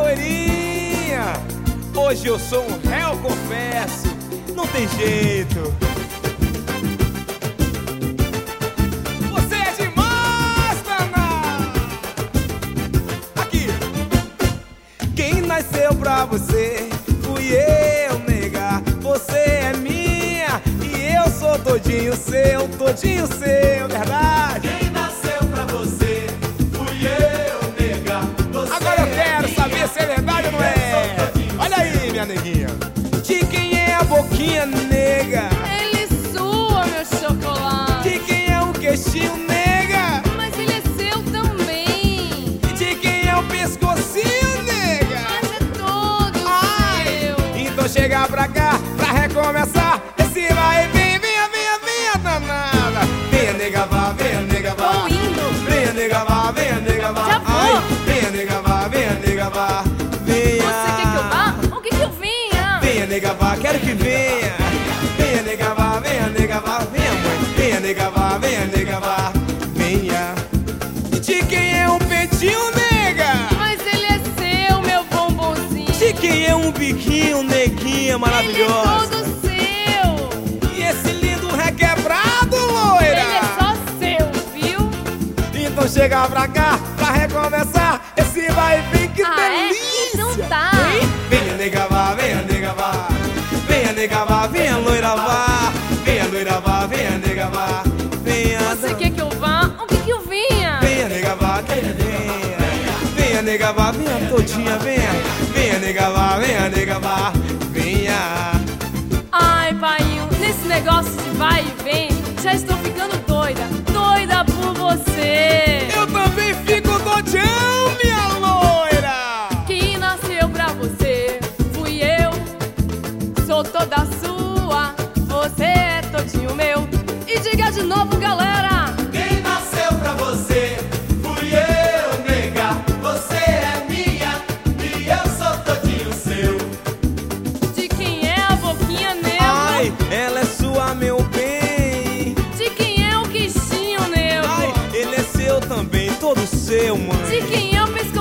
loirinha. Hoje eu sou um réu, confesso. Não tem jeito. Você é demais, Naná. Aqui. Quem nasceu pra você fui eu, nega. Você é minha e eu sou todinho seu, todinho seu, verdade. Neguinha. De quem é a boquinha nega? Ele sua, meu chocolate. De quem é o queixinho nega? Mas ele é seu também. De quem é o pescocinho nega? Mas é todo Ai, seu. Então chega pra cá pra recomeçar. Esse vai e vem, venha, venha, venha, danada. Venha, nega, vá, venha, nega, vá, quero que venha. Venha, nega, vá, venha, nega, vá. Venha, mãe. Venha, nega, vá, venha, nega, vá. Venha. De quem é um peitinho, nega? Mas ele é seu, meu bombonzinho. De quem é um biquinho, neguinha Ele é maravilhosa? todo seu. E esse lindo requebrado, loira? Ele é só seu, viu? Então chega pra cá pra recomeçar. Esse vai e vem, que Ah, é? Venha, todinha, venha. Venha, nega, vá, venha, nega, vá. Venha. Ai, paiinho, nesse negócio de vai e vem, já estou ficando doida. Doida por você. Eu também fico doidão, minha loira. Quem nasceu pra você fui eu. Sou toda sua, você é todinho meu. E diga de novo, galera. Mãe. De quem é o pescocinho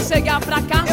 chegar pra cá,